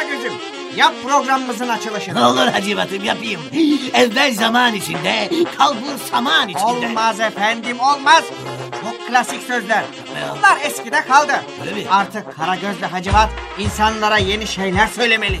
Karagöz'üm. Yap programımızın açılışını. Ne olur Hacivat'ım yapayım. Evvel zaman içinde, kalbur saman içinde. Olmaz efendim olmaz. Çok klasik sözler. Bunlar eskide kaldı. Öyle mi? Artık Karagöz ve Hacivat insanlara yeni şeyler söylemeli.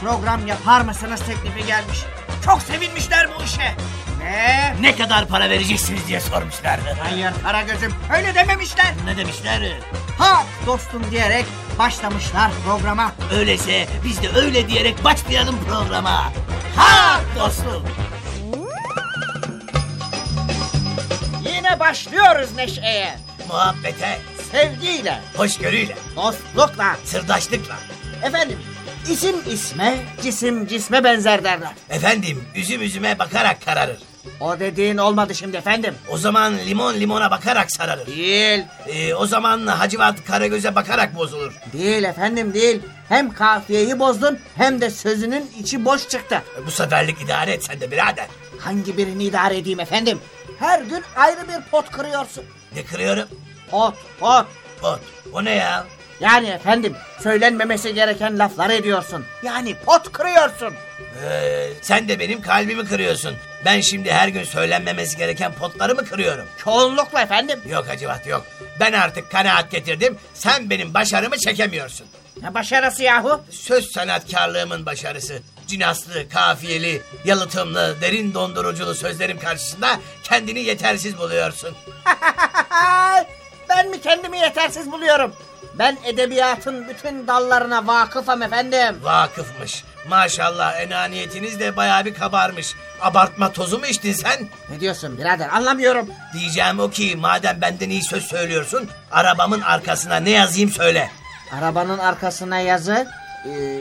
program yapar mısınız teklifi gelmiş. Çok sevinmişler bu işe. Ne? Ne kadar para vereceksiniz diye sormuşlardı. Hayır Karagöz'üm öyle dememişler. Ne demişler? Ha dostum diyerek başlamışlar programa. Öyleyse biz de öyle diyerek başlayalım programa. Ha dostum. Yine başlıyoruz neşeye. Muhabbete, Sevgiyle, hoşgörüyle, dostlukla. sırdaşlıkla. Efendim isim isme, cisim cisme benzer derler. Efendim üzüm üzüme bakarak kararır. O dediğin olmadı şimdi efendim. O zaman limon limona bakarak sararır. Değil, Ee, o zaman Hacivat Karagöz'e bakarak bozulur. değil efendim değil. Hem kafiyeyi bozdun hem de sözünün içi boş çıktı. Bu seferlik idare et sen de birader. Hangi birini idare edeyim efendim? Her gün ayrı bir pot kırıyorsun. Ne kırıyorum? Pot, pot. Pot. O ne ya? Yani efendim söylenmemesi gereken laflar ediyorsun. Yani pot kırıyorsun. Ee, sen de benim kalbimi kırıyorsun. Ben şimdi her gün söylenmemesi gereken potları mı kırıyorum? Çoğunlukla efendim. Yok Hacivat yok. Ben artık kanaat getirdim. Sen benim başarımı çekemiyorsun. Ne başarısı yahu? Söz sanatkarlığımın başarısı. Cinaslı, kafiyeli, yalıtımlı, derin donduruculu sözlerim karşısında kendini yetersiz buluyorsun. ben mi kendimi yetersiz buluyorum? Ben edebiyatın bütün dallarına vakıfım efendim. Vakıfmış. Maşallah enaniyetiniz de bayağı bir kabarmış. Abartma tozu mu içtin sen? Ne diyorsun birader anlamıyorum. Diyeceğim o ki madem benden iyi söz söylüyorsun arabamın arkasına ne yazayım söyle. Arabanın arkasına yazı... Ee,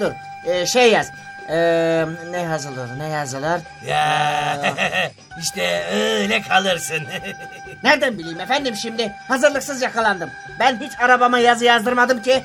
dur ee, şey yaz. Ee, ne yazılır ne yazılır? Ya işte öyle kalırsın. Nereden bileyim efendim şimdi? Hazırlıksız yakalandım. Ben hiç arabama yazı yazdırmadım ki.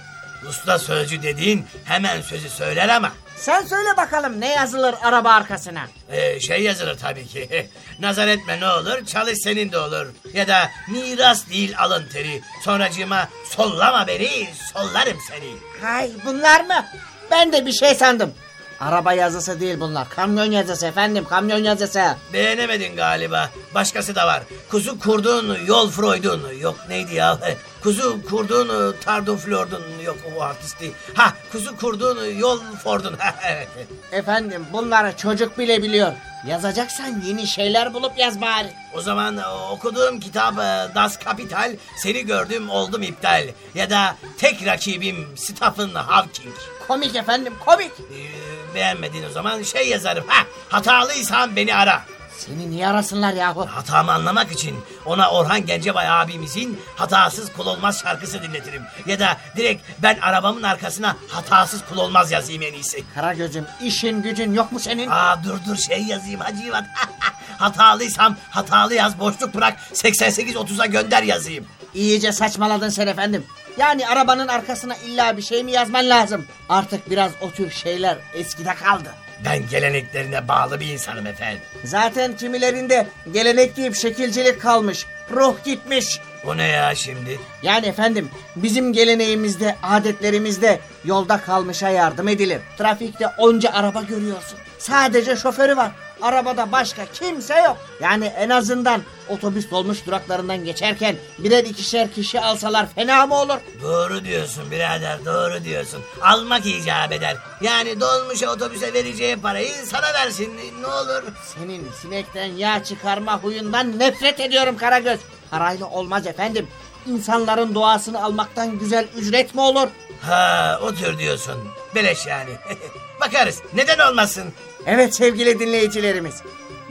Usta sözcü dediğin hemen sözü söyler ama Sen söyle bakalım ne yazılır araba arkasına? Ee, şey yazılır tabii ki. Nazar etme ne olur, çalış senin de olur. Ya da miras değil alın teri. Sonracığıma sollama beni, sollarım seni. Hay bunlar mı? Ben de bir şey sandım. Araba yazısı değil bunlar. Kamyon yazısı efendim kamyon yazısı. Beğenemedin galiba. Başkası da var. Kuzu kurdun, yol Freud'un. Yok neydi ya? Kuzu kurdun, tardun Flord'un. Yok o artist değil. Ha, kuzu kurdun, yol Ford'un. Evet. Efendim bunları çocuk bile biliyor. Yazacaksan yeni şeyler bulup yaz bari. O zaman e, okuduğum kitap e, Das Kapital, seni gördüm oldum iptal. Ya da tek rakibim Stephen Hawking. Komik efendim komik. Ee, beğenmedin o zaman şey yazarım. Ha, hatalıysan beni ara. Seni niye arasınlar yahu? Hatamı anlamak için ona Orhan Gencebay abimizin Hatasız Kul Olmaz şarkısı dinletirim. Ya da direkt ben arabamın arkasına Hatasız Kul Olmaz yazayım en iyisi. Karagöz'üm işin gücün yok mu senin? Aa dur dur şey yazayım Hacivat. Hatalıysam hatalı yaz boşluk bırak 88-30'a gönder yazayım. İyice saçmaladın sen efendim. Yani arabanın arkasına illa bir şey mi yazman lazım? Artık biraz o tür şeyler eskide kaldı. Ben geleneklerine bağlı bir insanım efendim. Zaten kimilerinde gelenek deyip şekilcilik kalmış. Ruh gitmiş. O ne ya şimdi? Yani efendim bizim geleneğimizde, adetlerimizde yolda kalmışa yardım edilir. Trafikte onca araba görüyorsun. Sadece şoförü var. Arabada başka kimse yok. Yani en azından otobüs dolmuş duraklarından geçerken birer ikişer kişi alsalar fena mı olur? Doğru diyorsun birader doğru diyorsun. Almak icap eder. Yani dolmuşa otobüse vereceği parayı sana versin ne olur. Senin sinekten yağ çıkarma huyundan nefret ediyorum Karagöz. Parayla olmaz efendim. İnsanların doğasını almaktan güzel ücret mi olur? Ha o tür diyorsun. Beleş yani. Bakarız neden olmasın. Evet sevgili dinleyicilerimiz.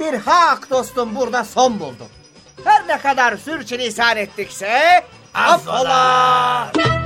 Bir hak dostum burada son buldu. Her ne kadar sürçülisan ettikse affola. Affola.